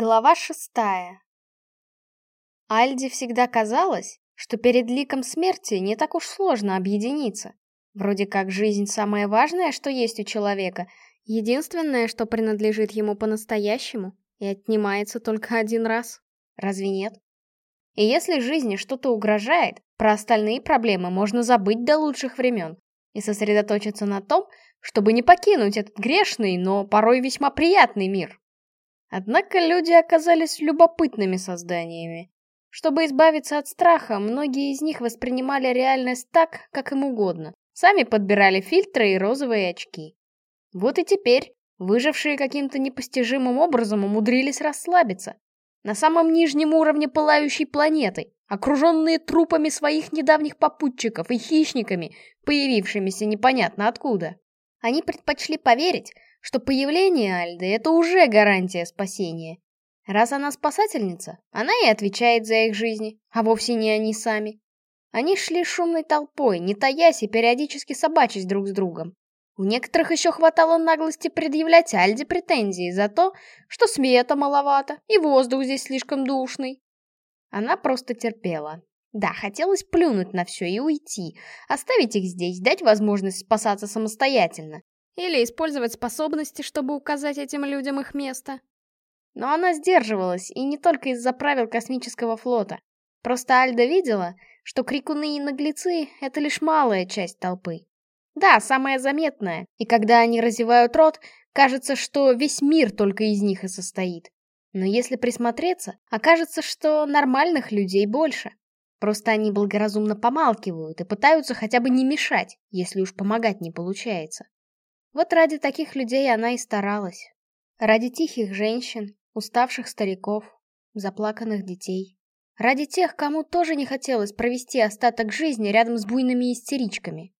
Глава шестая. Альде всегда казалось, что перед ликом смерти не так уж сложно объединиться. Вроде как жизнь самое важное, что есть у человека, единственное, что принадлежит ему по-настоящему и отнимается только один раз. Разве нет? И если жизни что-то угрожает, про остальные проблемы можно забыть до лучших времен и сосредоточиться на том, чтобы не покинуть этот грешный, но порой весьма приятный мир. Однако люди оказались любопытными созданиями. Чтобы избавиться от страха, многие из них воспринимали реальность так, как им угодно. Сами подбирали фильтры и розовые очки. Вот и теперь выжившие каким-то непостижимым образом умудрились расслабиться. На самом нижнем уровне пылающей планеты, окруженные трупами своих недавних попутчиков и хищниками, появившимися непонятно откуда. Они предпочли поверить, что появление Альды — это уже гарантия спасения. Раз она спасательница, она и отвечает за их жизни, а вовсе не они сами. Они шли шумной толпой, не таясь и периодически собачась друг с другом. У некоторых еще хватало наглости предъявлять Альде претензии за то, что света маловато и воздух здесь слишком душный. Она просто терпела. Да, хотелось плюнуть на все и уйти, оставить их здесь, дать возможность спасаться самостоятельно. Или использовать способности, чтобы указать этим людям их место. Но она сдерживалась, и не только из-за правил космического флота. Просто Альда видела, что крикуны и наглецы — это лишь малая часть толпы. Да, самая заметная, и когда они разевают рот, кажется, что весь мир только из них и состоит. Но если присмотреться, окажется, что нормальных людей больше. Просто они благоразумно помалкивают и пытаются хотя бы не мешать, если уж помогать не получается. Вот ради таких людей она и старалась. Ради тихих женщин, уставших стариков, заплаканных детей. Ради тех, кому тоже не хотелось провести остаток жизни рядом с буйными истеричками.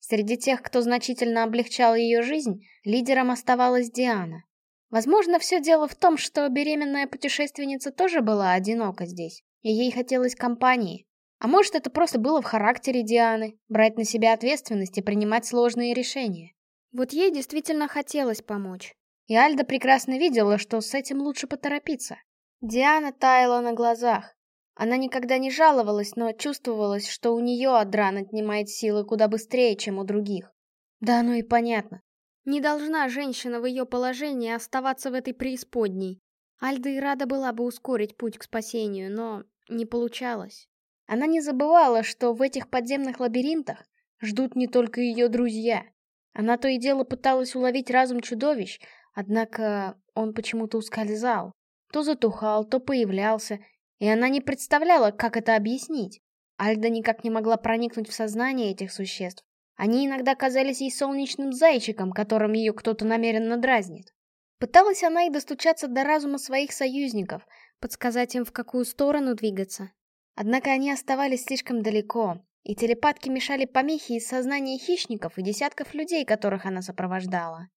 Среди тех, кто значительно облегчал ее жизнь, лидером оставалась Диана. Возможно, все дело в том, что беременная путешественница тоже была одинока здесь, и ей хотелось компании. А может, это просто было в характере Дианы — брать на себя ответственность и принимать сложные решения. Вот ей действительно хотелось помочь. И Альда прекрасно видела, что с этим лучше поторопиться. Диана таяла на глазах. Она никогда не жаловалась, но чувствовалось, что у нее Адран отнимает силы куда быстрее, чем у других. Да ну и понятно. Не должна женщина в ее положении оставаться в этой преисподней. Альда и рада была бы ускорить путь к спасению, но не получалось. Она не забывала, что в этих подземных лабиринтах ждут не только ее друзья. Она то и дело пыталась уловить разум чудовищ, однако он почему-то ускользал. То затухал, то появлялся, и она не представляла, как это объяснить. Альда никак не могла проникнуть в сознание этих существ. Они иногда казались ей солнечным зайчиком, которым ее кто-то намеренно дразнит. Пыталась она и достучаться до разума своих союзников, подсказать им, в какую сторону двигаться. Однако они оставались слишком далеко, и телепатки мешали помехи из сознания хищников и десятков людей, которых она сопровождала.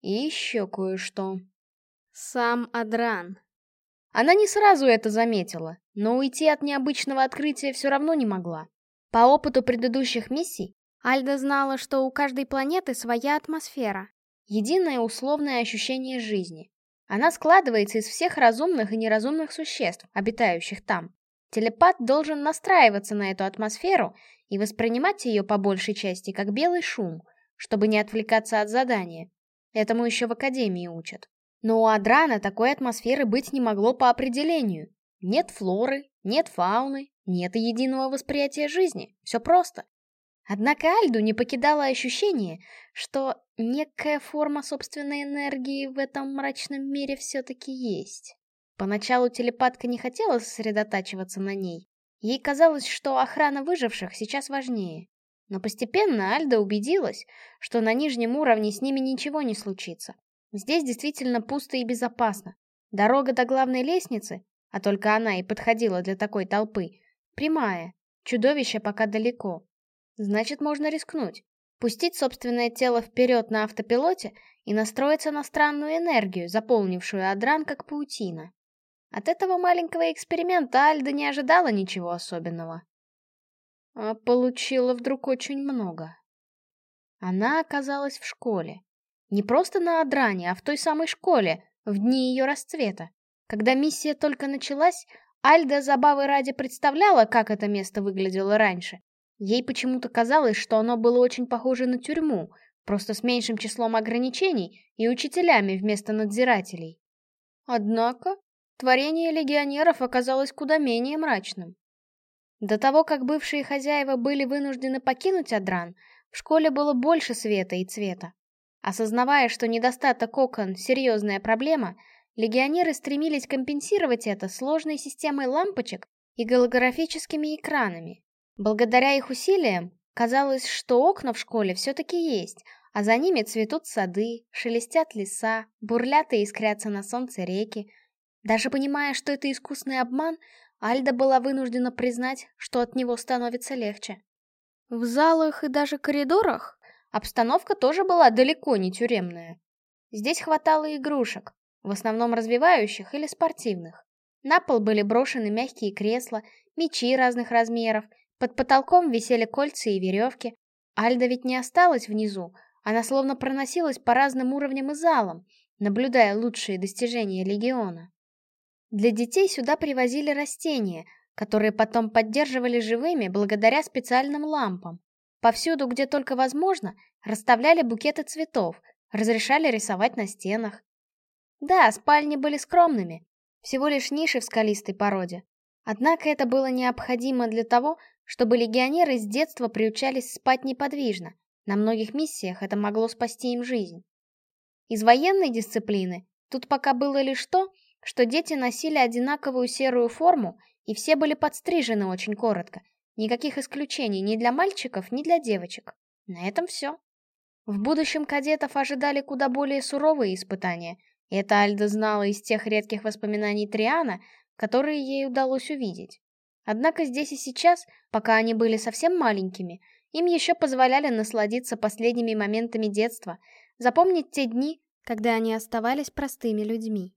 И еще кое-что. Сам Адран. Она не сразу это заметила, но уйти от необычного открытия все равно не могла. По опыту предыдущих миссий, Альда знала, что у каждой планеты своя атмосфера, единое условное ощущение жизни. Она складывается из всех разумных и неразумных существ, обитающих там. Телепат должен настраиваться на эту атмосферу и воспринимать ее по большей части как белый шум, чтобы не отвлекаться от задания. Этому еще в Академии учат. Но у Адрана такой атмосферы быть не могло по определению. Нет флоры, нет фауны, нет единого восприятия жизни. Все просто. Однако Альду не покидало ощущение, что некая форма собственной энергии в этом мрачном мире все-таки есть. Поначалу телепатка не хотела сосредотачиваться на ней. Ей казалось, что охрана выживших сейчас важнее. Но постепенно Альда убедилась, что на нижнем уровне с ними ничего не случится. Здесь действительно пусто и безопасно. Дорога до главной лестницы, а только она и подходила для такой толпы, прямая. Чудовище пока далеко. Значит, можно рискнуть. Пустить собственное тело вперед на автопилоте и настроиться на странную энергию, заполнившую Адран как паутина. От этого маленького эксперимента Альда не ожидала ничего особенного. А получила вдруг очень много. Она оказалась в школе. Не просто на Адране, а в той самой школе, в дни ее расцвета. Когда миссия только началась, Альда забавы ради представляла, как это место выглядело раньше. Ей почему-то казалось, что оно было очень похоже на тюрьму, просто с меньшим числом ограничений и учителями вместо надзирателей. Однако, творение легионеров оказалось куда менее мрачным. До того, как бывшие хозяева были вынуждены покинуть Адран, в школе было больше света и цвета. Осознавая, что недостаток окон — серьезная проблема, легионеры стремились компенсировать это сложной системой лампочек и голографическими экранами. Благодаря их усилиям, казалось, что окна в школе все-таки есть, а за ними цветут сады, шелестят леса, бурлят и искрятся на солнце реки. Даже понимая, что это искусный обман, Альда была вынуждена признать, что от него становится легче. В залах и даже коридорах обстановка тоже была далеко не тюремная. Здесь хватало игрушек, в основном развивающих или спортивных. На пол были брошены мягкие кресла, мечи разных размеров, под потолком висели кольца и веревки. Альда ведь не осталась внизу, она словно проносилась по разным уровням и залам, наблюдая лучшие достижения Легиона. Для детей сюда привозили растения, которые потом поддерживали живыми благодаря специальным лампам. Повсюду, где только возможно, расставляли букеты цветов, разрешали рисовать на стенах. Да, спальни были скромными, всего лишь ниши в скалистой породе. Однако это было необходимо для того, чтобы легионеры с детства приучались спать неподвижно. На многих миссиях это могло спасти им жизнь. Из военной дисциплины тут пока было лишь то, что дети носили одинаковую серую форму, и все были подстрижены очень коротко. Никаких исключений ни для мальчиков, ни для девочек. На этом все. В будущем кадетов ожидали куда более суровые испытания, это Альда знала из тех редких воспоминаний Триана, которые ей удалось увидеть. Однако здесь и сейчас, пока они были совсем маленькими, им еще позволяли насладиться последними моментами детства, запомнить те дни, когда они оставались простыми людьми.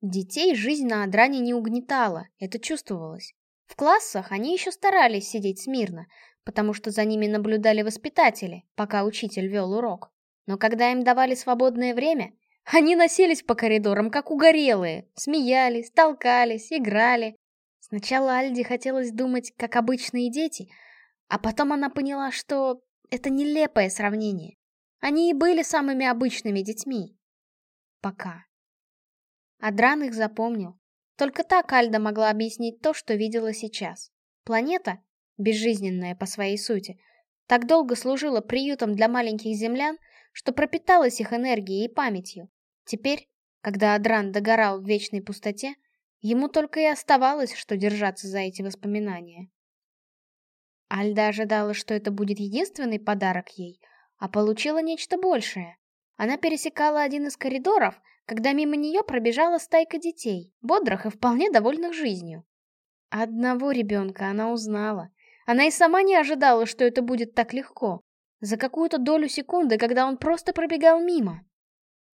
Детей жизнь на Адране не угнетала, это чувствовалось. В классах они еще старались сидеть смирно, потому что за ними наблюдали воспитатели, пока учитель вел урок. Но когда им давали свободное время, они носились по коридорам, как угорелые, смеялись, толкались, играли. Сначала Альде хотелось думать, как обычные дети, а потом она поняла, что это нелепое сравнение. Они и были самыми обычными детьми. Пока. Адран их запомнил. Только так Альда могла объяснить то, что видела сейчас. Планета, безжизненная по своей сути, так долго служила приютом для маленьких землян, что пропиталась их энергией и памятью. Теперь, когда Адран догорал в вечной пустоте, ему только и оставалось, что держаться за эти воспоминания. Альда ожидала, что это будет единственный подарок ей, а получила нечто большее. Она пересекала один из коридоров, когда мимо нее пробежала стайка детей, бодрых и вполне довольных жизнью. Одного ребенка она узнала. Она и сама не ожидала, что это будет так легко. За какую-то долю секунды, когда он просто пробегал мимо.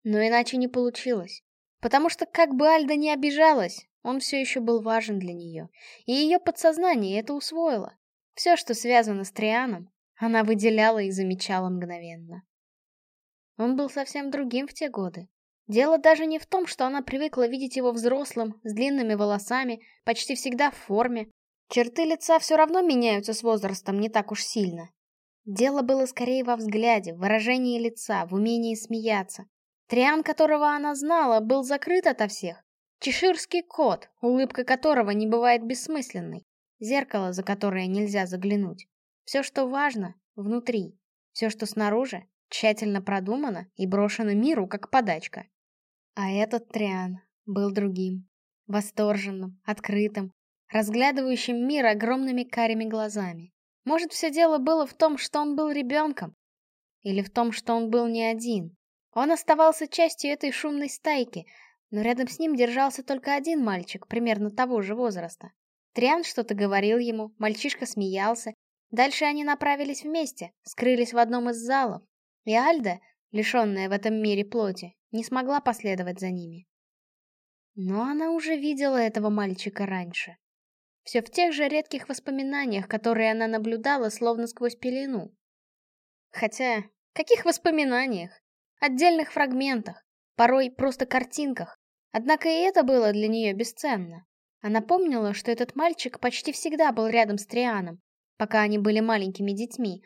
Но иначе не получилось. Потому что, как бы Альда не обижалась, он все еще был важен для нее. И ее подсознание это усвоило. Все, что связано с Трианом, она выделяла и замечала мгновенно. Он был совсем другим в те годы. Дело даже не в том, что она привыкла видеть его взрослым, с длинными волосами, почти всегда в форме. Черты лица все равно меняются с возрастом не так уж сильно. Дело было скорее во взгляде, в выражении лица, в умении смеяться. Триан, которого она знала, был закрыт ото всех. Чеширский кот, улыбка которого не бывает бессмысленной. Зеркало, за которое нельзя заглянуть. Все, что важно, внутри. Все, что снаружи, тщательно продумано и брошено миру, как подачка. А этот Триан был другим. Восторженным, открытым, разглядывающим мир огромными карими глазами. Может, все дело было в том, что он был ребенком? Или в том, что он был не один? Он оставался частью этой шумной стайки, но рядом с ним держался только один мальчик, примерно того же возраста. Триан что-то говорил ему, мальчишка смеялся. Дальше они направились вместе, скрылись в одном из залов. И Альда, лишенная в этом мире плоти, не смогла последовать за ними. Но она уже видела этого мальчика раньше. Все в тех же редких воспоминаниях, которые она наблюдала, словно сквозь пелену. Хотя, каких воспоминаниях? Отдельных фрагментах, порой просто картинках, Однако и это было для нее бесценно. Она помнила, что этот мальчик почти всегда был рядом с Трианом, пока они были маленькими детьми,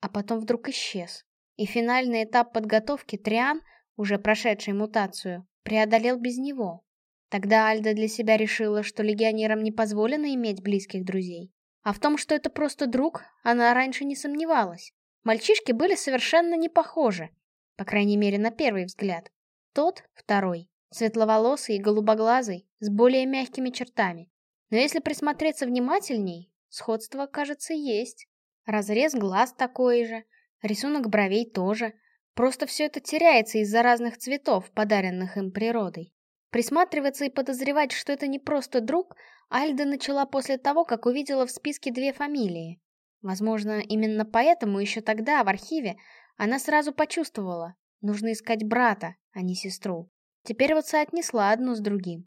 а потом вдруг исчез. И финальный этап подготовки Триан, уже прошедший мутацию, преодолел без него. Тогда Альда для себя решила, что легионерам не позволено иметь близких друзей. А в том, что это просто друг, она раньше не сомневалась. Мальчишки были совершенно не похожи, по крайней мере, на первый взгляд. Тот, второй, светловолосый и голубоглазый, с более мягкими чертами. Но если присмотреться внимательней, сходство, кажется, есть. Разрез глаз такой же, рисунок бровей тоже. Просто все это теряется из-за разных цветов, подаренных им природой. Присматриваться и подозревать, что это не просто друг, Альда начала после того, как увидела в списке две фамилии. Возможно, именно поэтому еще тогда, в архиве, она сразу почувствовала, нужно искать брата, а не сестру. Теперь вот соотнесла одну с другим.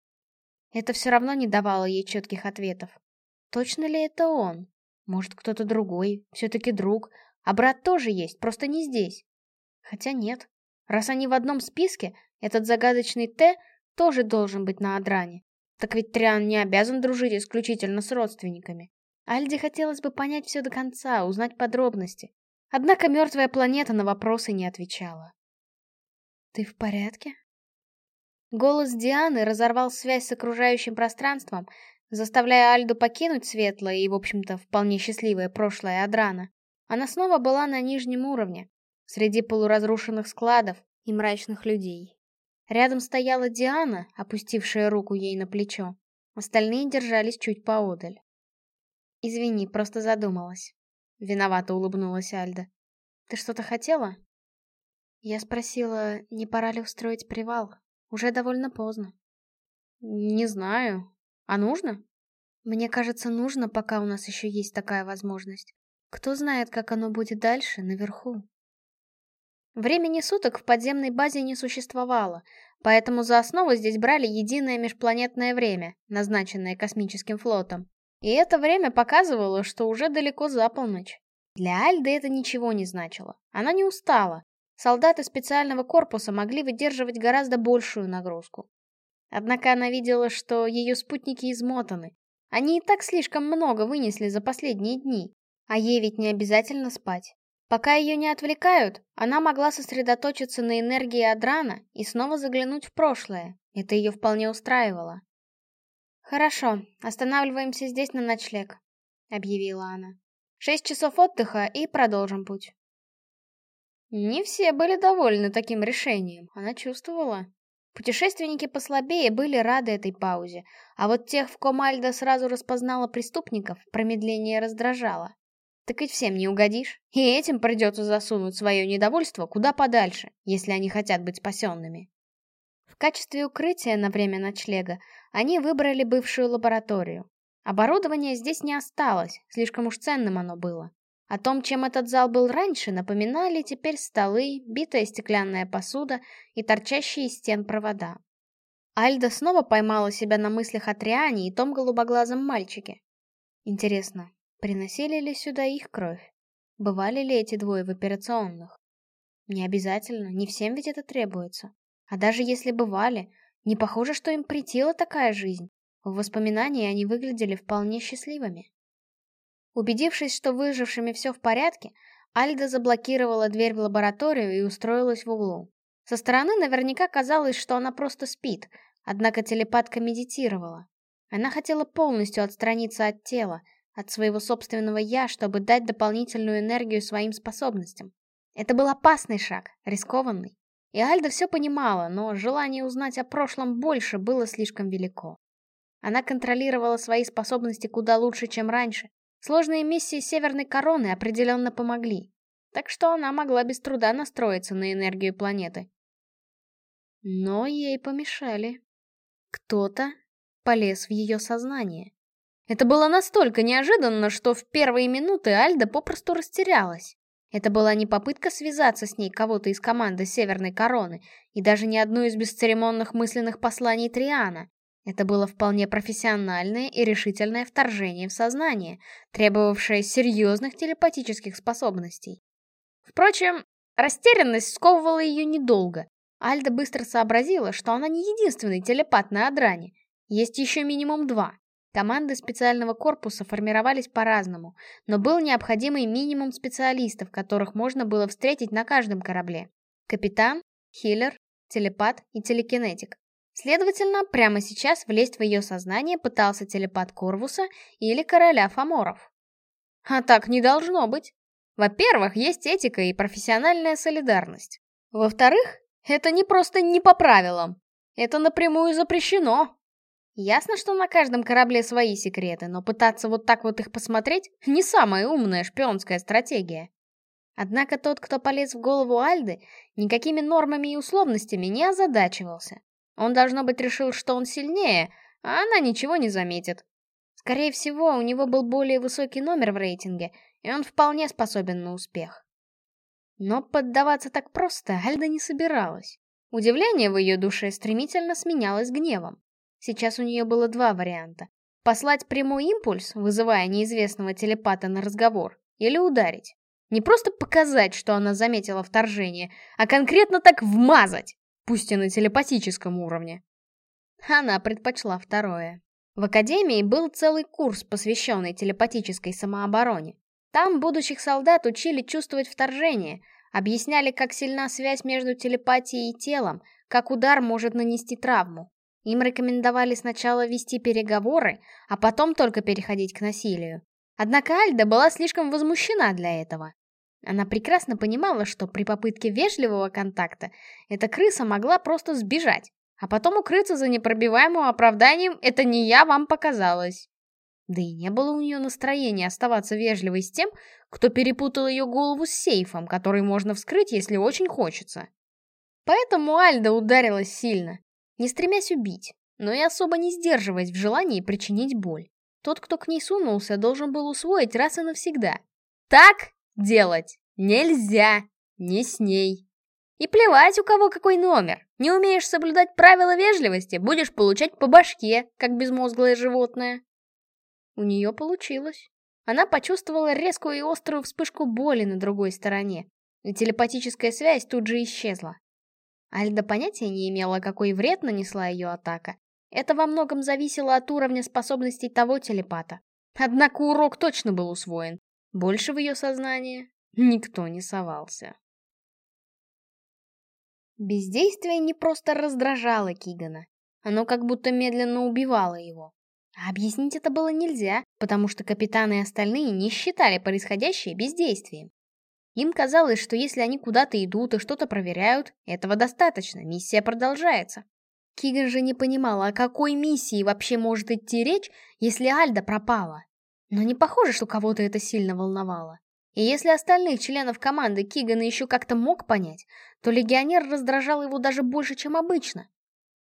Это все равно не давало ей четких ответов. Точно ли это он? Может, кто-то другой, все-таки друг, а брат тоже есть, просто не здесь. Хотя нет. Раз они в одном списке, этот загадочный Т тоже должен быть на Адране. Так ведь Триан не обязан дружить исключительно с родственниками. Альде хотелось бы понять все до конца, узнать подробности. Однако мертвая планета на вопросы не отвечала. «Ты в порядке?» Голос Дианы разорвал связь с окружающим пространством, заставляя Альду покинуть светлое и, в общем-то, вполне счастливое прошлое Адрана. Она снова была на нижнем уровне, среди полуразрушенных складов и мрачных людей. Рядом стояла Диана, опустившая руку ей на плечо. Остальные держались чуть поодаль. «Извини, просто задумалась». Виновато улыбнулась Альда. «Ты что-то хотела?» Я спросила, не пора ли устроить привал. Уже довольно поздно. «Не знаю. А нужно?» «Мне кажется, нужно, пока у нас еще есть такая возможность. Кто знает, как оно будет дальше, наверху?» Времени суток в подземной базе не существовало, поэтому за основу здесь брали единое межпланетное время, назначенное космическим флотом. И это время показывало, что уже далеко за полночь. Для Альды это ничего не значило. Она не устала. Солдаты специального корпуса могли выдерживать гораздо большую нагрузку. Однако она видела, что ее спутники измотаны. Они и так слишком много вынесли за последние дни. А ей ведь не обязательно спать. Пока ее не отвлекают, она могла сосредоточиться на энергии Адрана и снова заглянуть в прошлое. Это ее вполне устраивало. «Хорошо, останавливаемся здесь на ночлег», — объявила она. «Шесть часов отдыха и продолжим путь». Не все были довольны таким решением, она чувствовала. Путешественники послабее были рады этой паузе, а вот тех, в ком Альда сразу распознала преступников, промедление раздражало. Так ведь всем не угодишь. И этим придется засунуть свое недовольство куда подальше, если они хотят быть спасенными. В качестве укрытия на время ночлега они выбрали бывшую лабораторию. Оборудование здесь не осталось, слишком уж ценным оно было. О том, чем этот зал был раньше, напоминали теперь столы, битая стеклянная посуда и торчащие из стен провода. Альда снова поймала себя на мыслях о Триане и том голубоглазом мальчике. Интересно, Приносили ли сюда их кровь? Бывали ли эти двое в операционных? Не обязательно, не всем ведь это требуется. А даже если бывали, не похоже, что им претила такая жизнь. В воспоминании они выглядели вполне счастливыми. Убедившись, что выжившими все в порядке, Альда заблокировала дверь в лабораторию и устроилась в углу. Со стороны наверняка казалось, что она просто спит, однако телепатка медитировала. Она хотела полностью отстраниться от тела, от своего собственного «я», чтобы дать дополнительную энергию своим способностям. Это был опасный шаг, рискованный. И Альда все понимала, но желание узнать о прошлом больше было слишком велико. Она контролировала свои способности куда лучше, чем раньше. Сложные миссии Северной Короны определенно помогли. Так что она могла без труда настроиться на энергию планеты. Но ей помешали. Кто-то полез в ее сознание. Это было настолько неожиданно, что в первые минуты Альда попросту растерялась. Это была не попытка связаться с ней кого-то из команды Северной Короны, и даже не одно из бесцеремонных мысленных посланий Триана. Это было вполне профессиональное и решительное вторжение в сознание, требовавшее серьезных телепатических способностей. Впрочем, растерянность сковывала ее недолго. Альда быстро сообразила, что она не единственный телепат на Адране. Есть еще минимум два. Команды специального корпуса формировались по-разному, но был необходимый минимум специалистов, которых можно было встретить на каждом корабле. Капитан, хиллер, телепат и телекинетик. Следовательно, прямо сейчас влезть в ее сознание пытался телепат Корвуса или короля Фоморов. А так не должно быть. Во-первых, есть этика и профессиональная солидарность. Во-вторых, это не просто не по правилам. Это напрямую запрещено. Ясно, что на каждом корабле свои секреты, но пытаться вот так вот их посмотреть — не самая умная шпионская стратегия. Однако тот, кто полез в голову Альды, никакими нормами и условностями не озадачивался. Он, должно быть, решил, что он сильнее, а она ничего не заметит. Скорее всего, у него был более высокий номер в рейтинге, и он вполне способен на успех. Но поддаваться так просто Альда не собиралась. Удивление в ее душе стремительно сменялось гневом. Сейчас у нее было два варианта. Послать прямой импульс, вызывая неизвестного телепата на разговор, или ударить. Не просто показать, что она заметила вторжение, а конкретно так вмазать, пусть и на телепатическом уровне. Она предпочла второе. В Академии был целый курс, посвященный телепатической самообороне. Там будущих солдат учили чувствовать вторжение, объясняли, как сильна связь между телепатией и телом, как удар может нанести травму. Им рекомендовали сначала вести переговоры, а потом только переходить к насилию. Однако Альда была слишком возмущена для этого. Она прекрасно понимала, что при попытке вежливого контакта эта крыса могла просто сбежать, а потом укрыться за непробиваемым оправданием «это не я вам показалось». Да и не было у нее настроения оставаться вежливой с тем, кто перепутал ее голову с сейфом, который можно вскрыть, если очень хочется. Поэтому Альда ударилась сильно, не стремясь убить, но и особо не сдерживаясь в желании причинить боль. Тот, кто к ней сунулся, должен был усвоить раз и навсегда. Так делать нельзя, не с ней. И плевать, у кого какой номер. Не умеешь соблюдать правила вежливости, будешь получать по башке, как безмозглое животное. У нее получилось. Она почувствовала резкую и острую вспышку боли на другой стороне, и телепатическая связь тут же исчезла. Альда понятия не имела, какой вред нанесла ее атака. Это во многом зависело от уровня способностей того телепата. Однако урок точно был усвоен. Больше в ее сознание никто не совался. Бездействие не просто раздражало Кигана. Оно как будто медленно убивало его. А объяснить это было нельзя, потому что капитаны и остальные не считали происходящее бездействием. Им казалось, что если они куда-то идут и что-то проверяют, этого достаточно, миссия продолжается. Киган же не понимала, о какой миссии вообще может идти речь, если Альда пропала. Но не похоже, что кого-то это сильно волновало. И если остальных членов команды Кигана еще как-то мог понять, то легионер раздражал его даже больше, чем обычно.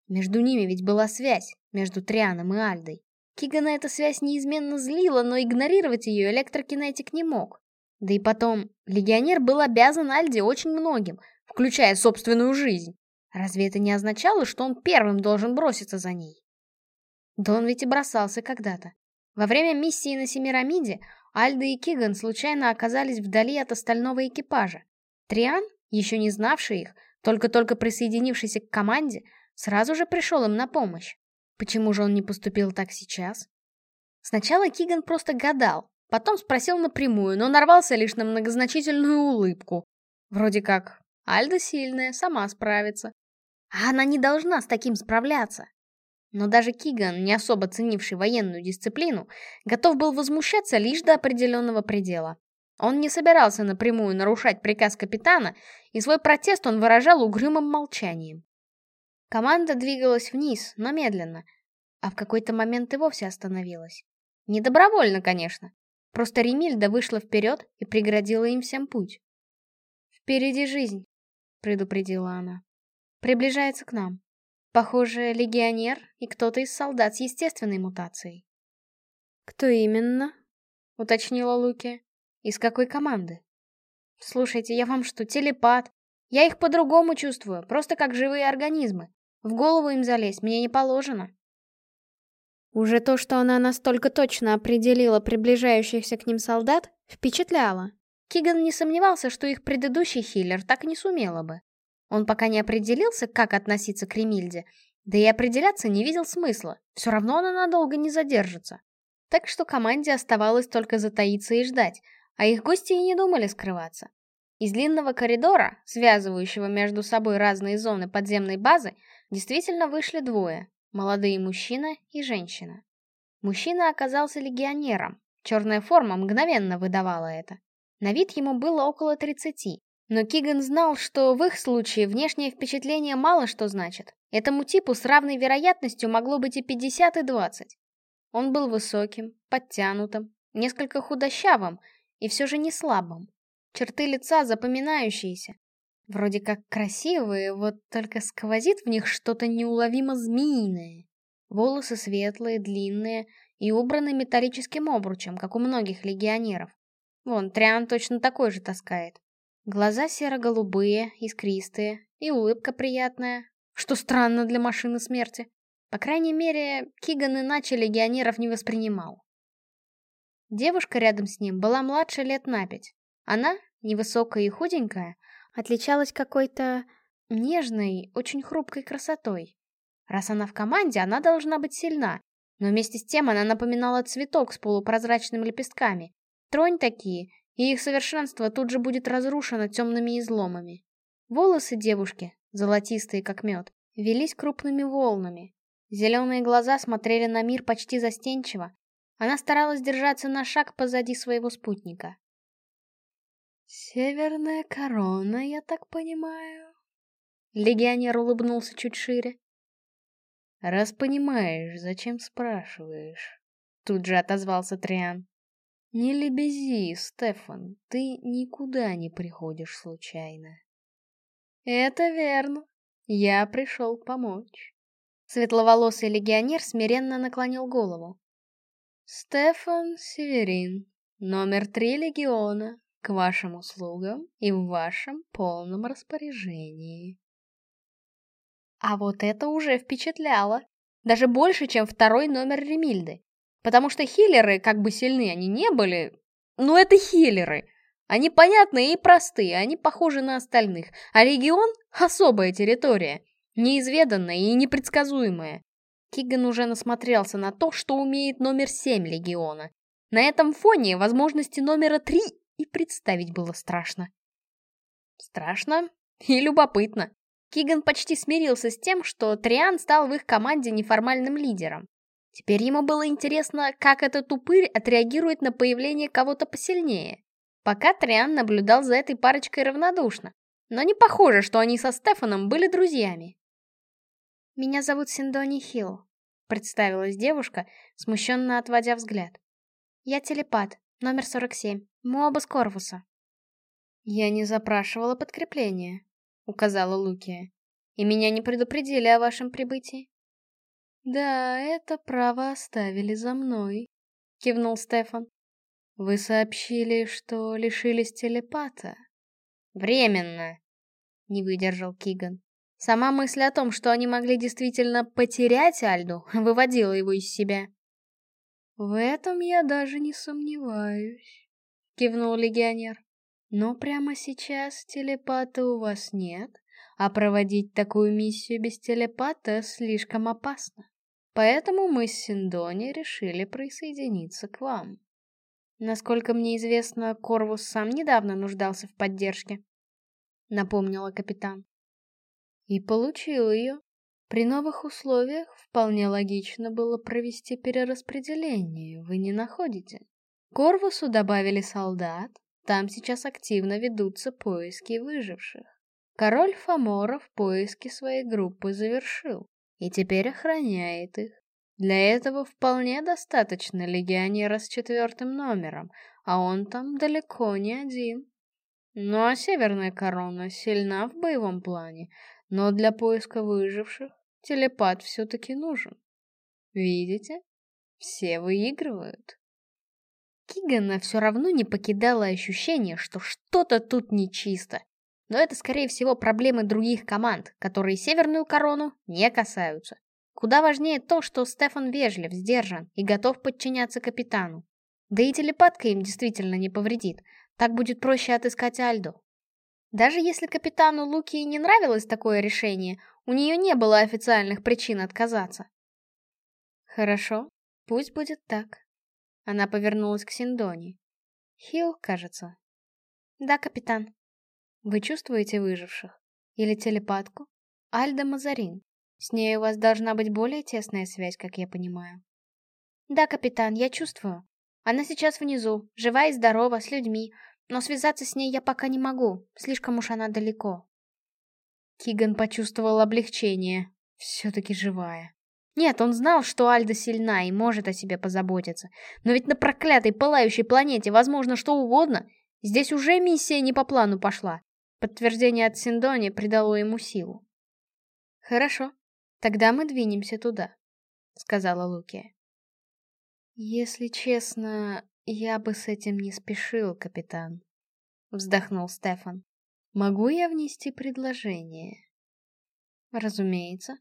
Между ними ведь была связь, между Трианом и Альдой. Кигана эта связь неизменно злила, но игнорировать ее электрокинетик не мог. Да и потом, легионер был обязан Альде очень многим, включая собственную жизнь. Разве это не означало, что он первым должен броситься за ней? Да он ведь и бросался когда-то. Во время миссии на Семирамиде Альда и Киган случайно оказались вдали от остального экипажа. Триан, еще не знавший их, только-только присоединившийся к команде, сразу же пришел им на помощь. Почему же он не поступил так сейчас? Сначала Киган просто гадал, потом спросил напрямую, но нарвался лишь на многозначительную улыбку. Вроде как, Альда сильная, сама справится. А она не должна с таким справляться. Но даже Киган, не особо ценивший военную дисциплину, готов был возмущаться лишь до определенного предела. Он не собирался напрямую нарушать приказ капитана, и свой протест он выражал угрюмым молчанием. Команда двигалась вниз, но медленно, а в какой-то момент и вовсе остановилась. Не добровольно, конечно. Просто Ремильда вышла вперед и преградила им всем путь. «Впереди жизнь», — предупредила она. «Приближается к нам». Похоже, легионер и кто-то из солдат с естественной мутацией. «Кто именно?» — уточнила Луки. «Из какой команды?» «Слушайте, я вам что, телепат? Я их по-другому чувствую, просто как живые организмы. В голову им залезть мне не положено». Уже то, что она настолько точно определила приближающихся к ним солдат, впечатляло. Киган не сомневался, что их предыдущий хиллер так не сумела бы. Он пока не определился, как относиться к Ремильде, да и определяться не видел смысла, все равно она надолго не задержится. Так что команде оставалось только затаиться и ждать, а их гости и не думали скрываться. Из длинного коридора, связывающего между собой разные зоны подземной базы, действительно вышли двое – молодые мужчина и женщина. Мужчина оказался легионером, черная форма мгновенно выдавала это. На вид ему было около 30, но Киган знал, что в их случае внешнее впечатление мало что значит. Этому типу с равной вероятностью могло быть и 50, и 20. Он был высоким, подтянутым, несколько худощавым и все же не слабым. Черты лица запоминающиеся. Вроде как красивые, вот только сквозит в них что-то неуловимо змеиное. Волосы светлые, длинные и убраны металлическим обручем, как у многих легионеров. Вон, Триан точно такой же таскает. Глаза серо-голубые, искристые, и улыбка приятная, что странно для машины смерти. По крайней мере, Киган иначе легионеров не воспринимал. Девушка рядом с ним была младше лет на пять. Она, невысокая и худенькая, отличалась какой-то нежной, очень хрупкой красотой. Раз она в команде, она должна быть сильна, но вместе с тем она напоминала цветок с полупрозрачными лепестками. Тронь такие, и их совершенство тут же будет разрушено темными изломами. Волосы девушки, золотистые как мед, велись крупными волнами. Зеленые глаза смотрели на мир почти застенчиво. Она старалась держаться на шаг позади своего спутника. «Северная корона, я так понимаю?» Легионер улыбнулся чуть шире. «Раз понимаешь, зачем спрашиваешь?» Тут же отозвался Триан. Не лебези, Стефан, ты никуда не приходишь случайно. Это верно. Я пришел помочь. Светловолосый легионер смиренно наклонил голову. Стефан Северин, номер три легиона, к вашим услугам и в вашем полном распоряжении. А вот это уже впечатляло. Даже больше, чем второй номер Ремильды. Потому что хиллеры, как бы сильны они не были, но это хиллеры. Они понятные и простые, они похожи на остальных. А регион — особая территория, неизведанная и непредсказуемая. Киган уже насмотрелся на то, что умеет номер семь легиона. На этом фоне возможности номера три и представить было страшно. Страшно и любопытно. Киган почти смирился с тем, что Триан стал в их команде неформальным лидером. Теперь ему было интересно, как этот упырь отреагирует на появление кого-то посильнее. Пока Триан наблюдал за этой парочкой равнодушно, но не похоже, что они со Стефаном были друзьями. «Меня зовут Синдони Хилл», — представилась девушка, смущенно отводя взгляд. «Я телепат, номер 47, мы оба с Корвуса». «Я не запрашивала подкрепление», — указала Лукия. «И меня не предупредили о вашем прибытии». «Да, это право оставили за мной», — кивнул Стефан. «Вы сообщили, что лишились телепата?» «Временно», — не выдержал Киган. Сама мысль о том, что они могли действительно потерять Альду, выводила его из себя. «В этом я даже не сомневаюсь», — кивнул легионер. «Но прямо сейчас телепата у вас нет, а проводить такую миссию без телепата слишком опасно. Поэтому мы с Синдони решили присоединиться к вам. Насколько мне известно, Корвус сам недавно нуждался в поддержке, напомнила капитан. И получил ее. При новых условиях вполне логично было провести перераспределение, вы не находите? Корвусу добавили солдат, там сейчас активно ведутся поиски выживших. Король Фоморов поиски своей группы завершил и теперь охраняет их. Для этого вполне достаточно легионера с четвертым номером, а он там далеко не один. Ну а Северная Корона сильна в боевом плане, но для поиска выживших телепат все-таки нужен. Видите? Все выигрывают. Кигана все равно не покидало ощущение, что что-то тут нечисто. Но это, скорее всего, проблемы других команд, которые Северную Корону не касаются. Куда важнее то, что Стефан вежлив, сдержан и готов подчиняться капитану. Да и телепатка им действительно не повредит. Так будет проще отыскать Альду. Даже если капитану Луки не нравилось такое решение, у нее не было официальных причин отказаться. Хорошо, пусть будет так. Она повернулась к Синдони. Хил, кажется. Да, капитан. Вы чувствуете выживших? Или телепатку? Альда Мазарин. С ней у вас должна быть более тесная связь, как я понимаю. Да, капитан, я чувствую. Она сейчас внизу, жива и здорова, с людьми, но связаться с ней я пока не могу, слишком уж она далеко. Киган почувствовал облегчение. Все-таки живая. Нет, он знал, что Альда сильна и может о себе позаботиться. Но ведь на проклятой пылающей планете возможно что угодно. Здесь уже миссия не по плану пошла. Подтверждение от Синдони придало ему силу. «Хорошо, тогда мы двинемся туда», — сказала Лукия. «Если честно, я бы с этим не спешил, капитан», — вздохнул Стефан. «Могу я внести предложение?» «Разумеется.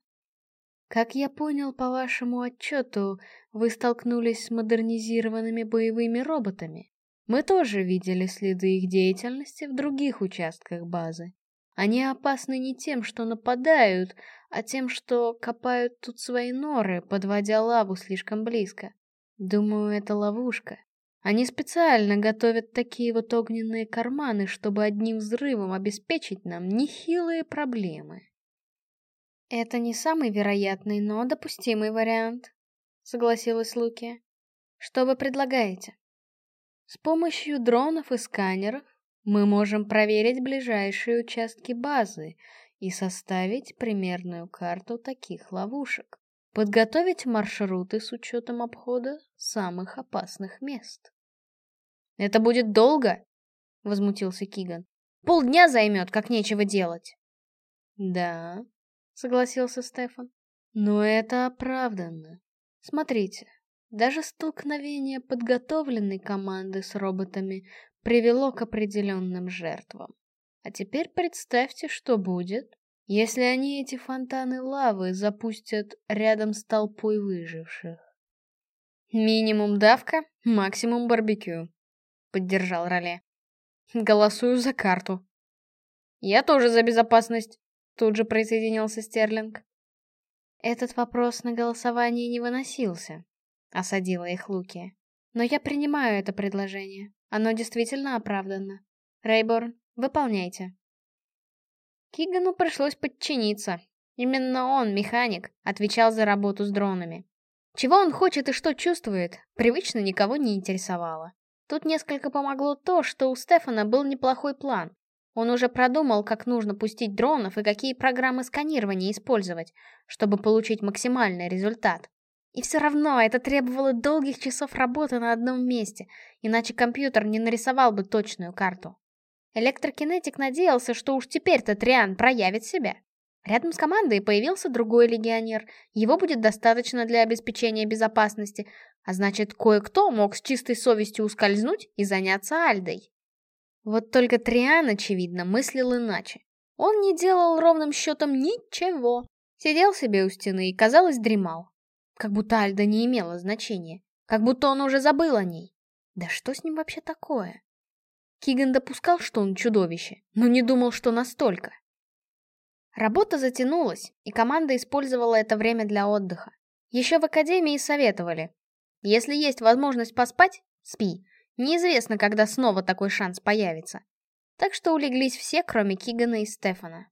Как я понял по вашему отчету, вы столкнулись с модернизированными боевыми роботами. Мы тоже видели следы их деятельности в других участках базы. Они опасны не тем, что нападают, а тем, что копают тут свои норы, подводя лаву слишком близко. Думаю, это ловушка. Они специально готовят такие вот огненные карманы, чтобы одним взрывом обеспечить нам нехилые проблемы. Это не самый вероятный, но допустимый вариант, согласилась Луки. Что вы предлагаете? С помощью дронов и сканеров мы можем проверить ближайшие участки базы и составить примерную карту таких ловушек. Подготовить маршруты с учетом обхода самых опасных мест. «Это будет долго?» — возмутился Киган. «Полдня займет, как нечего делать». «Да», — согласился Стефан. «Но это оправданно. Смотрите, даже столкновение подготовленной команды с роботами привело к определенным жертвам. А теперь представьте, что будет, если они эти фонтаны лавы запустят рядом с толпой выживших. «Минимум давка, максимум барбекю», — поддержал Роле. «Голосую за карту». «Я тоже за безопасность», — тут же присоединился Стерлинг. Этот вопрос на голосование не выносился, — осадила их Луки. «Но я принимаю это предложение. Оно действительно оправданно. Рейборн, выполняйте». Кигану пришлось подчиниться. Именно он, механик, отвечал за работу с дронами. Чего он хочет и что чувствует, привычно никого не интересовало. Тут несколько помогло то, что у Стефана был неплохой план. Он уже продумал, как нужно пустить дронов и какие программы сканирования использовать, чтобы получить максимальный результат. И все равно это требовало долгих часов работы на одном месте, иначе компьютер не нарисовал бы точную карту. Электрокинетик надеялся, что уж теперь-то Триан проявит себя. Рядом с командой появился другой легионер. Его будет достаточно для обеспечения безопасности, а значит, кое-кто мог с чистой совестью ускользнуть и заняться Альдой. Вот только Триан, очевидно, мыслил иначе. Он не делал ровным счетом ничего. Сидел себе у стены и, казалось, дремал. Как будто Альда не имела значения. Как будто он уже забыл о ней. Да что с ним вообще такое? Киган допускал, что он чудовище, но не думал, что настолько. Работа затянулась, и команда использовала это время для отдыха. Еще в академии советовали. Если есть возможность поспать, спи. Неизвестно, когда снова такой шанс появится. Так что улеглись все, кроме Кигана и Стефана.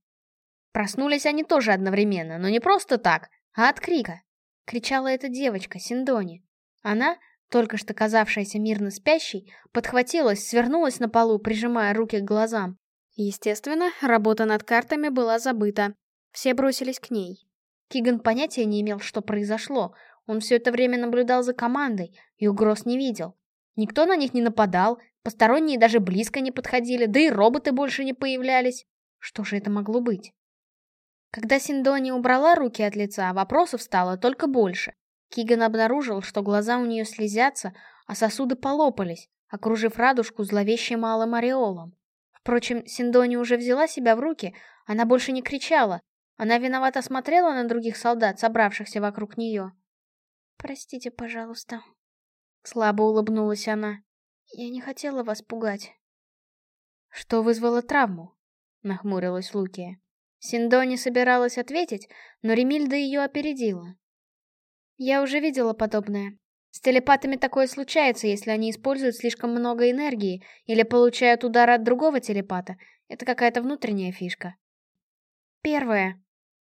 Проснулись они тоже одновременно, но не просто так, а от крика. Кричала эта девочка, Синдони. Она, только что казавшаяся мирно спящей, подхватилась, свернулась на полу, прижимая руки к глазам. Естественно, работа над картами была забыта. Все бросились к ней. Киган понятия не имел, что произошло. Он все это время наблюдал за командой и угроз не видел. Никто на них не нападал, посторонние даже близко не подходили, да и роботы больше не появлялись. Что же это могло быть? Когда Синдони убрала руки от лица, вопросов стало только больше. Киган обнаружил, что глаза у нее слезятся, а сосуды полопались, окружив радужку зловещим малым ореолом. Впрочем, Синдони уже взяла себя в руки, она больше не кричала. Она виновато смотрела на других солдат, собравшихся вокруг нее. «Простите, пожалуйста», — слабо улыбнулась она. «Я не хотела вас пугать». «Что вызвало травму?» нахмурилась Лукия. Синдони собиралась ответить, но Ремильда ее опередила. Я уже видела подобное. С телепатами такое случается, если они используют слишком много энергии или получают удар от другого телепата. Это какая-то внутренняя фишка. Первое,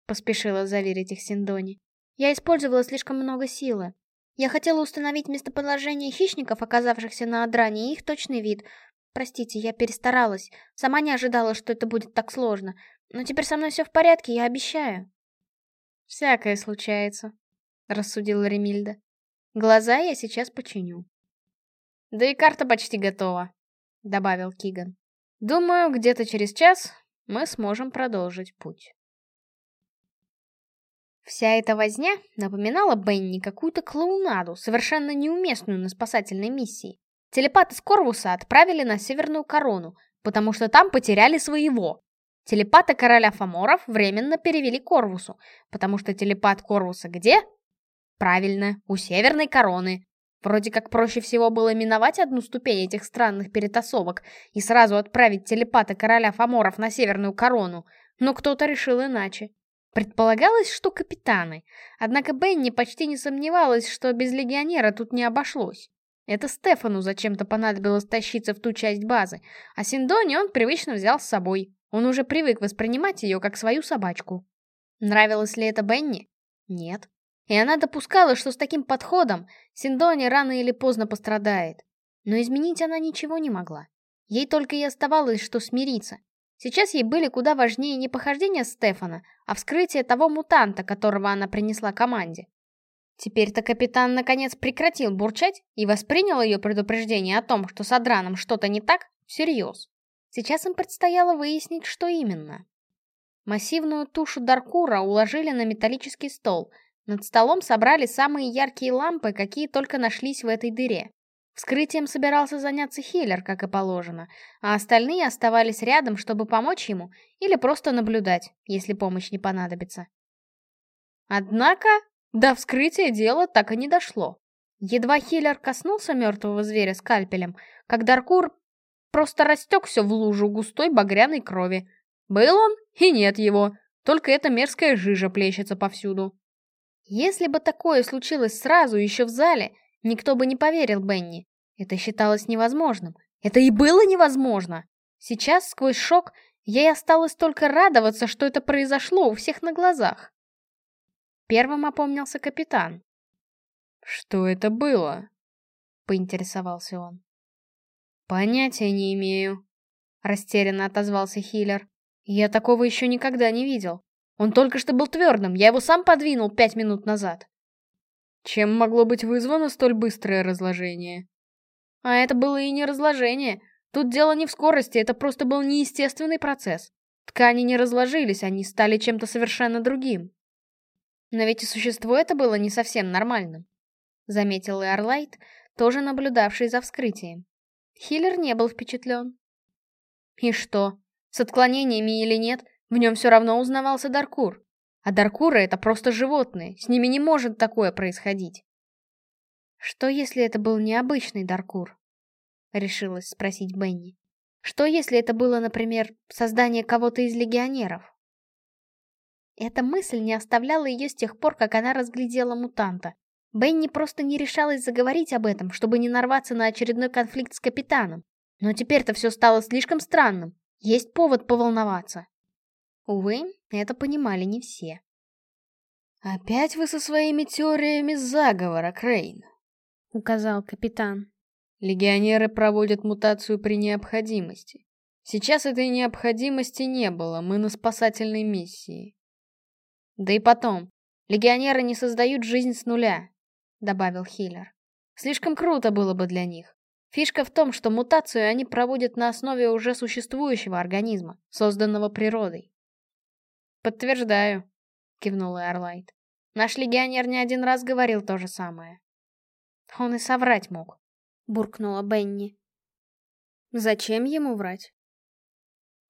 поспешила заверить их Синдони. Я использовала слишком много силы. Я хотела установить местоположение хищников, оказавшихся на Адране, и их точный вид. Простите, я перестаралась. Сама не ожидала, что это будет так сложно. Но теперь со мной все в порядке, я обещаю. Всякое случается, рассудила Ремильда. Глаза я сейчас починю. Да и карта почти готова, добавил Киган. Думаю, где-то через час мы сможем продолжить путь. Вся эта возня напоминала Бенни какую-то клоунаду, совершенно неуместную на спасательной миссии. Телепаты с Корвуса отправили на Северную Корону, потому что там потеряли своего. Телепаты короля Фоморов временно перевели Корвусу, потому что телепат Корвуса где? Правильно, у Северной Короны. Вроде как проще всего было миновать одну ступень этих странных перетасовок и сразу отправить телепата короля Фоморов на Северную Корону, но кто-то решил иначе. Предполагалось, что капитаны, однако Бенни почти не сомневалась, что без легионера тут не обошлось. Это Стефану зачем-то понадобилось тащиться в ту часть базы, а Синдони он привычно взял с собой. Он уже привык воспринимать ее как свою собачку. Нравилось ли это Бенни? Нет. И она допускала, что с таким подходом Синдони рано или поздно пострадает. Но изменить она ничего не могла. Ей только и оставалось, что смириться. Сейчас ей были куда важнее не похождения Стефана, а вскрытие того мутанта, которого она принесла команде. Теперь-то капитан наконец прекратил бурчать и воспринял ее предупреждение о том, что с Адраном что-то не так, всерьез. Сейчас им предстояло выяснить, что именно. Массивную тушу Даркура уложили на металлический стол. Над столом собрали самые яркие лампы, какие только нашлись в этой дыре. Вскрытием собирался заняться Хиллер, как и положено, а остальные оставались рядом, чтобы помочь ему или просто наблюдать, если помощь не понадобится. Однако до вскрытия дела так и не дошло. Едва Хиллер коснулся мертвого зверя скальпелем, как Даркур просто растекся в лужу густой багряной крови. Был он и нет его, только эта мерзкая жижа плещется повсюду. Если бы такое случилось сразу еще в зале, никто бы не поверил Бенни. Это считалось невозможным. Это и было невозможно. Сейчас, сквозь шок, ей осталось только радоваться, что это произошло у всех на глазах. Первым опомнился капитан. «Что это было?» — поинтересовался он. «Понятия не имею», — растерянно отозвался Хиллер. «Я такого еще никогда не видел. Он только что был твердым, я его сам подвинул пять минут назад». Чем могло быть вызвано столь быстрое разложение? А это было и не разложение. Тут дело не в скорости, это просто был неестественный процесс. Ткани не разложились, они стали чем-то совершенно другим. Но ведь и существо это было не совсем нормальным. Заметил и Орлайт, тоже наблюдавший за вскрытием. Хиллер не был впечатлен. И что? С отклонениями или нет, в нем все равно узнавался Даркур. А Даркуры — это просто животные, с ними не может такое происходить. «Что, если это был необычный Даркур?» — решилась спросить Бенни. «Что, если это было, например, создание кого-то из легионеров?» Эта мысль не оставляла ее с тех пор, как она разглядела мутанта. Бенни просто не решалась заговорить об этом, чтобы не нарваться на очередной конфликт с капитаном. Но теперь-то все стало слишком странным. Есть повод поволноваться. Увы, это понимали не все. «Опять вы со своими теориями заговора, Крейн?» — указал капитан. «Легионеры проводят мутацию при необходимости. Сейчас этой необходимости не было, мы на спасательной миссии». «Да и потом, легионеры не создают жизнь с нуля», — добавил Хиллер. «Слишком круто было бы для них. Фишка в том, что мутацию они проводят на основе уже существующего организма, созданного природой». «Подтверждаю», — кивнул Эрлайт. «Наш легионер не один раз говорил то же самое». Он и соврать мог, буркнула Бенни. Зачем ему врать?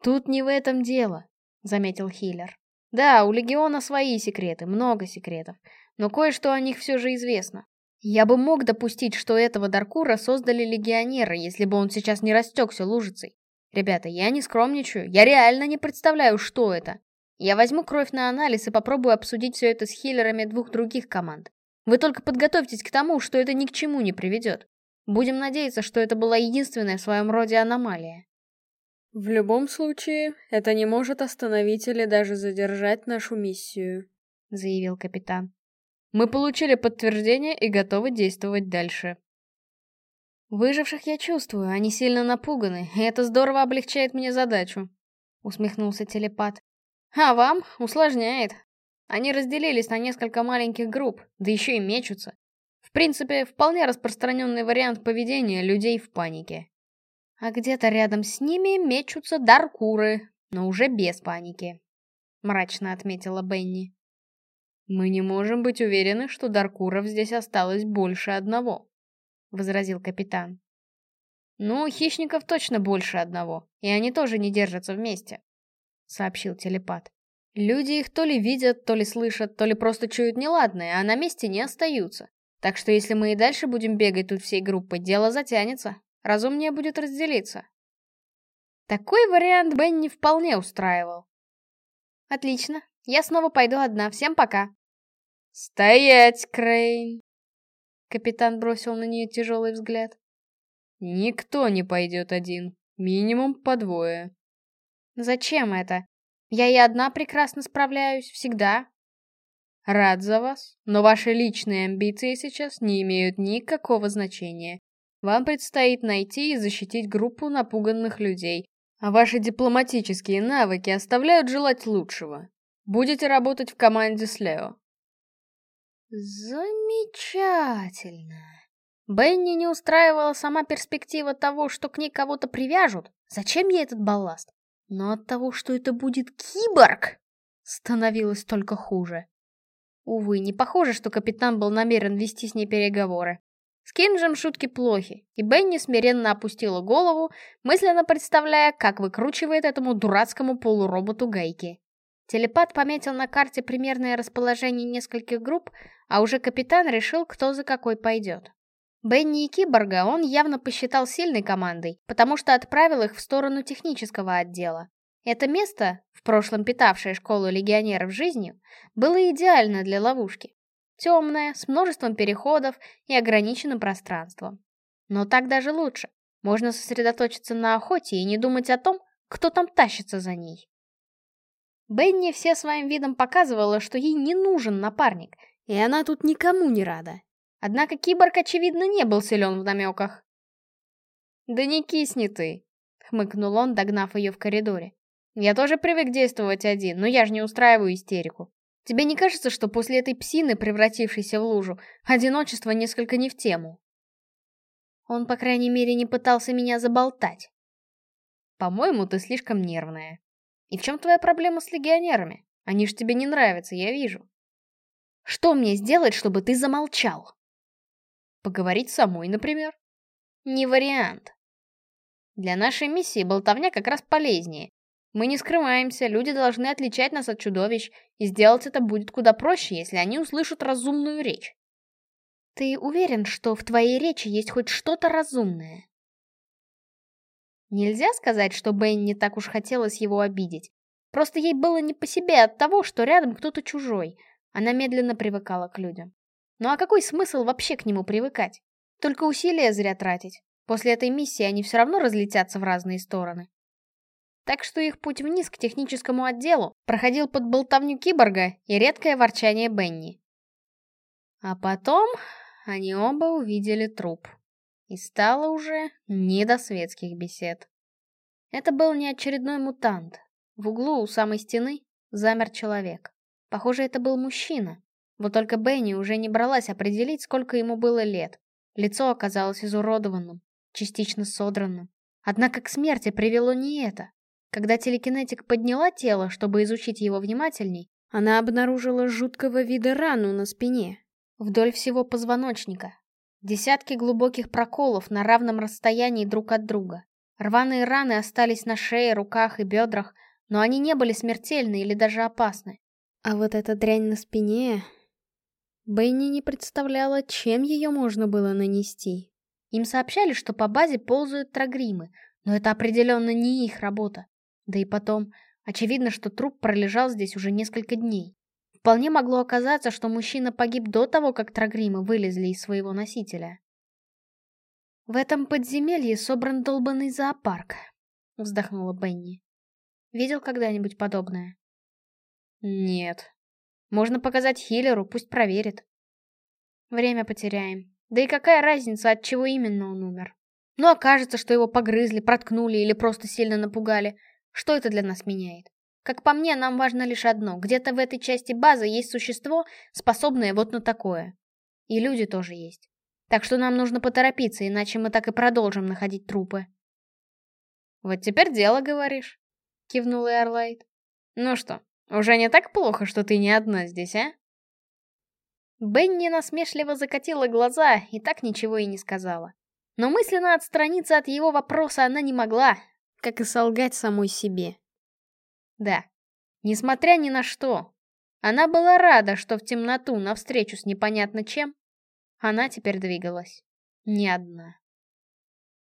Тут не в этом дело, заметил Хиллер. Да, у Легиона свои секреты, много секретов, но кое-что о них все же известно. Я бы мог допустить, что этого Даркура создали легионеры, если бы он сейчас не растекся лужицей. Ребята, я не скромничаю, я реально не представляю, что это. Я возьму кровь на анализ и попробую обсудить все это с хиллерами двух других команд. Вы только подготовьтесь к тому, что это ни к чему не приведет. Будем надеяться, что это была единственная в своем роде аномалия. В любом случае, это не может остановить или даже задержать нашу миссию, заявил капитан. Мы получили подтверждение и готовы действовать дальше. Выживших я чувствую, они сильно напуганы, и это здорово облегчает мне задачу, усмехнулся телепат. А вам усложняет. Они разделились на несколько маленьких групп, да еще и мечутся. В принципе, вполне распространенный вариант поведения людей в панике. А где-то рядом с ними мечутся даркуры, но уже без паники. Мрачно отметила Бенни. «Мы не можем быть уверены, что даркуров здесь осталось больше одного», — возразил капитан. «Ну, хищников точно больше одного, и они тоже не держатся вместе», — сообщил телепат. «Люди их то ли видят, то ли слышат, то ли просто чуют неладное, а на месте не остаются. Так что если мы и дальше будем бегать тут всей группой, дело затянется. Разумнее будет разделиться. Такой вариант Бенни вполне устраивал. Отлично, я снова пойду одна, всем пока. Стоять, Крейн! Капитан бросил на нее тяжелый взгляд. Никто не пойдет один, минимум по двое. Зачем это? Я и одна прекрасно справляюсь, всегда. Рад за вас, но ваши личные амбиции сейчас не имеют никакого значения. Вам предстоит найти и защитить группу напуганных людей, а ваши дипломатические навыки оставляют желать лучшего. Будете работать в команде с Лео. Замечательно. Бенни не устраивала сама перспектива того, что к ней кого-то привяжут. Зачем ей этот балласт? Но от того, что это будет киборг, становилось только хуже. Увы, не похоже, что капитан был намерен вести с ней переговоры. С Кинджем шутки плохи, и Бенни смиренно опустила голову, мысленно представляя, как выкручивает этому дурацкому полуроботу гайки. Телепат пометил на карте примерное расположение нескольких групп, а уже капитан решил, кто за какой пойдет. Бенни и Киборга он явно посчитал сильной командой, потому что отправил их в сторону технического отдела. Это место, в прошлом питавшее школу легионеров жизнью, было идеально для ловушки. Темная, с множеством переходов и ограниченным пространством. Но так даже лучше. Можно сосредоточиться на охоте и не думать о том, кто там тащится за ней. Бенни все своим видом показывала, что ей не нужен напарник, и она тут никому не рада. Однако киборг, очевидно, не был силен в намеках. «Да не кисни ты», — хмыкнул он, догнав ее в коридоре. «Я тоже привык действовать один, но я же не устраиваю истерику. Тебе не кажется, что после этой псины, превратившейся в лужу, одиночество несколько не в тему? Он, по крайней мере, не пытался меня заболтать. По-моему, ты слишком нервная. И в чем твоя проблема с легионерами? Они ж тебе не нравятся, я вижу. Что мне сделать, чтобы ты замолчал? Поговорить самой, например? Не вариант. Для нашей миссии болтовня как раз полезнее. Мы не скрываемся, люди должны отличать нас от чудовищ, и сделать это будет куда проще, если они услышат разумную речь. Ты уверен, что в твоей речи есть хоть что-то разумное? Нельзя сказать, что Бен не так уж хотелось его обидеть. Просто ей было не по себе от того, что рядом кто-то чужой. Она медленно привыкала к людям. Ну а какой смысл вообще к нему привыкать? Только усилия зря тратить. После этой миссии они все равно разлетятся в разные стороны. Так что их путь вниз к техническому отделу проходил под болтовню киборга и редкое ворчание Бенни. А потом они оба увидели труп. И стало уже не до светских бесед. Это был не очередной мутант. В углу у самой стены замер человек. Похоже, это был мужчина. Вот только Бенни уже не бралась определить, сколько ему было лет. Лицо оказалось изуродованным, частично содранным. Однако к смерти привело не это. Когда телекинетик подняла тело, чтобы изучить его внимательней, она обнаружила жуткого вида рану на спине, вдоль всего позвоночника, Десятки глубоких проколов на равном расстоянии друг от друга. Рваные раны остались на шее, руках и бедрах, но они не были смертельны или даже опасны. А вот эта дрянь на спине... Бенни не представляла, чем ее можно было нанести. Им сообщали, что по базе ползают трагримы, Но это определенно не их работа. Да и потом, очевидно, что труп пролежал здесь уже несколько дней. Вполне могло оказаться, что мужчина погиб до того, как трагримы вылезли из своего носителя. «В этом подземелье собран долбанный зоопарк», — вздохнула Бенни. «Видел когда-нибудь подобное?» «Нет. Можно показать Хиллеру, пусть проверит». «Время потеряем. Да и какая разница, от чего именно он умер? Ну, окажется, что его погрызли, проткнули или просто сильно напугали. Что это для нас меняет? Как по мне, нам важно лишь одно. Где-то в этой части базы есть существо, способное вот на такое. И люди тоже есть. Так что нам нужно поторопиться, иначе мы так и продолжим находить трупы. «Вот теперь дело, говоришь», — кивнул Эрлайт. «Ну что, уже не так плохо, что ты не одна здесь, а?» Бенни насмешливо закатила глаза и так ничего и не сказала. Но мысленно отстраниться от его вопроса она не могла, как и солгать самой себе. Да, несмотря ни на что, она была рада, что в темноту навстречу с непонятно чем она теперь двигалась не одна.